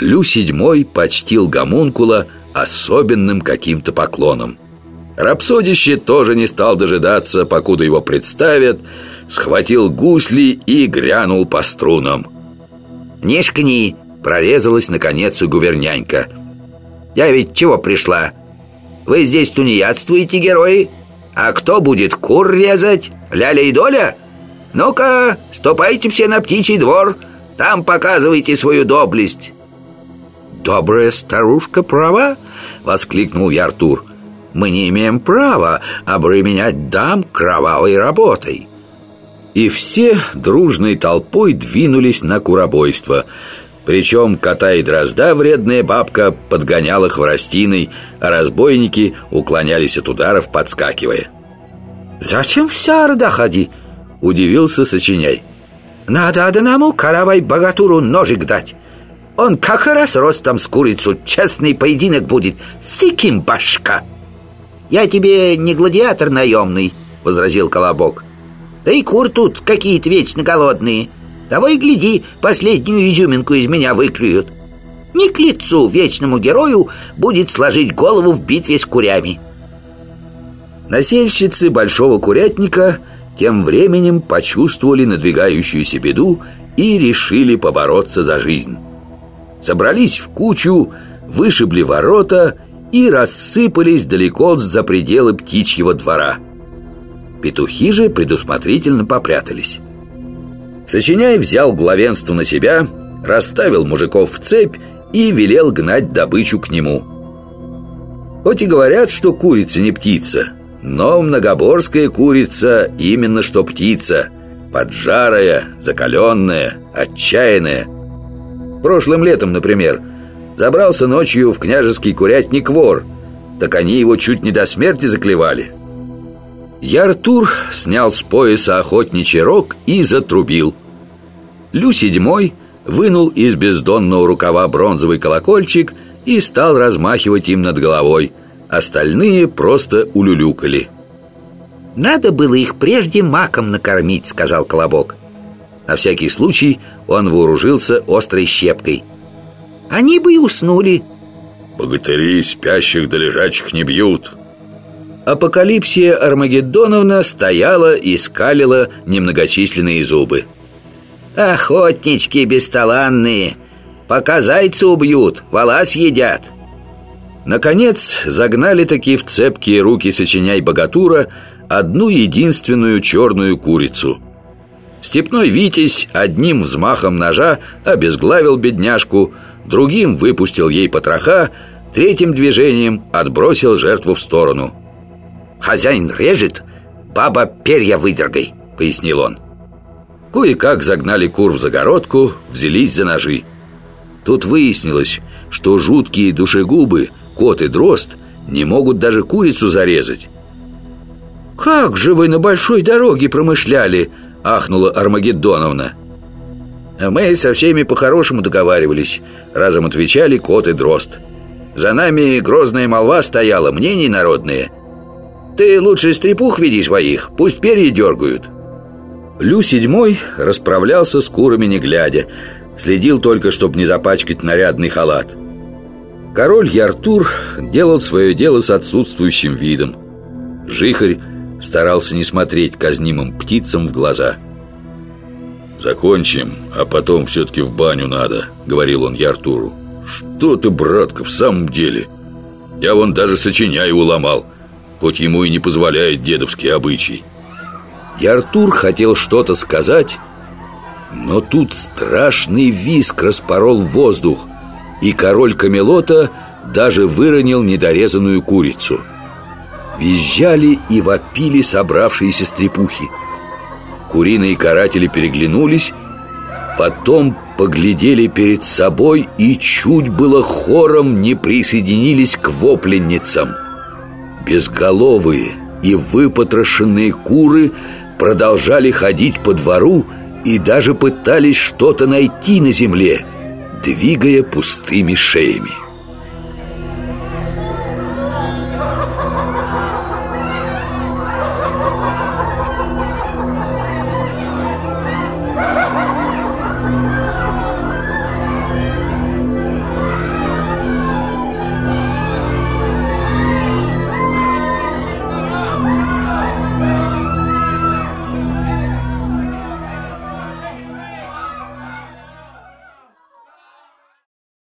Лю седьмой почтил гомункула особенным каким-то поклоном. Рапсодище тоже не стал дожидаться, покуда его представят, схватил гусли и грянул по струнам. «Не шкни!» — прорезалась наконец у гувернянька. «Я ведь чего пришла? Вы здесь тунеядствуете, герои? А кто будет кур резать? Ляля и Доля? Ну-ка, ступайте все на птичий двор, там показывайте свою доблесть». «Добрая старушка права!» — воскликнул я Артур. «Мы не имеем права обременять дам кровавой работой!» И все дружной толпой двинулись на куробойство. Причем кота и дрозда вредная бабка подгоняла хворостиной, а разбойники уклонялись от ударов, подскакивая. «Зачем вся орда ходи?» — удивился сочиняй. «Надо одному каравай богатуру ножик дать. Он как раз ростом с курицу Честный поединок будет. Сиким башка. Я тебе не гладиатор наемный Возразил Колобок. Да и кур тут какие-то вечно голодные. Того гляди, последнюю изюминку из меня выклюют. Не к лицу вечному герою Будет сложить голову в битве с курями. Насельщицы Большого Курятника Тем временем почувствовали надвигающуюся беду И решили побороться за жизнь собрались в кучу, вышибли ворота и рассыпались далеко за пределы птичьего двора. Петухи же предусмотрительно попрятались. Сочиняй взял главенство на себя, расставил мужиков в цепь и велел гнать добычу к нему. Хоть и говорят, что курица не птица, но многоборская курица именно что птица, поджарая, закаленная, отчаянная – Прошлым летом, например, забрался ночью в княжеский курятник вор. Так они его чуть не до смерти заклевали. Я Артур снял с пояса охотничий рог и затрубил. Лю седьмой вынул из бездонного рукава бронзовый колокольчик и стал размахивать им над головой. Остальные просто улюлюкали. «Надо было их прежде маком накормить», — сказал Колобок. На всякий случай он вооружился острой щепкой. Они бы и уснули. Богатыри спящих да лежачих не бьют. Апокалипсия Армагеддоновна стояла и скалила немногочисленные зубы. Охотнички бесталанные! Пока зайца убьют, вала съедят! Наконец загнали таки в цепкие руки сочиняй богатура Одну единственную черную курицу – Степной Витязь одним взмахом ножа обезглавил бедняжку, другим выпустил ей потроха, третьим движением отбросил жертву в сторону. «Хозяин режет, баба перья выдергай», — пояснил он. Кое-как загнали кур в загородку, взялись за ножи. Тут выяснилось, что жуткие душегубы, кот и дрозд, не могут даже курицу зарезать. «Как же вы на большой дороге промышляли?» Ахнула Армагеддоновна. Мы со всеми по-хорошему договаривались, разом отвечали кот и дрозд. За нами грозная молва стояла, мнения народные. Ты лучше стрепух веди своих, пусть перья дергают. Лю седьмой расправлялся с курами не глядя, следил только, чтобы не запачкать нарядный халат. Король Яртур делал свое дело с отсутствующим видом. Жихарь старался не смотреть казнимым птицам в глаза. «Закончим, а потом все-таки в баню надо», — говорил он Яртуру. «Что ты, братка, в самом деле? Я вон даже сочиняю уломал, хоть ему и не позволяет дедовский обычай». Яртур хотел что-то сказать, но тут страшный виск распорол воздух, и король Камелота даже выронил недорезанную курицу — Визжали и вопили собравшиеся стрепухи. Куриные каратели переглянулись Потом поглядели перед собой И чуть было хором не присоединились к вопленницам. Безголовые и выпотрошенные куры Продолжали ходить по двору И даже пытались что-то найти на земле Двигая пустыми шеями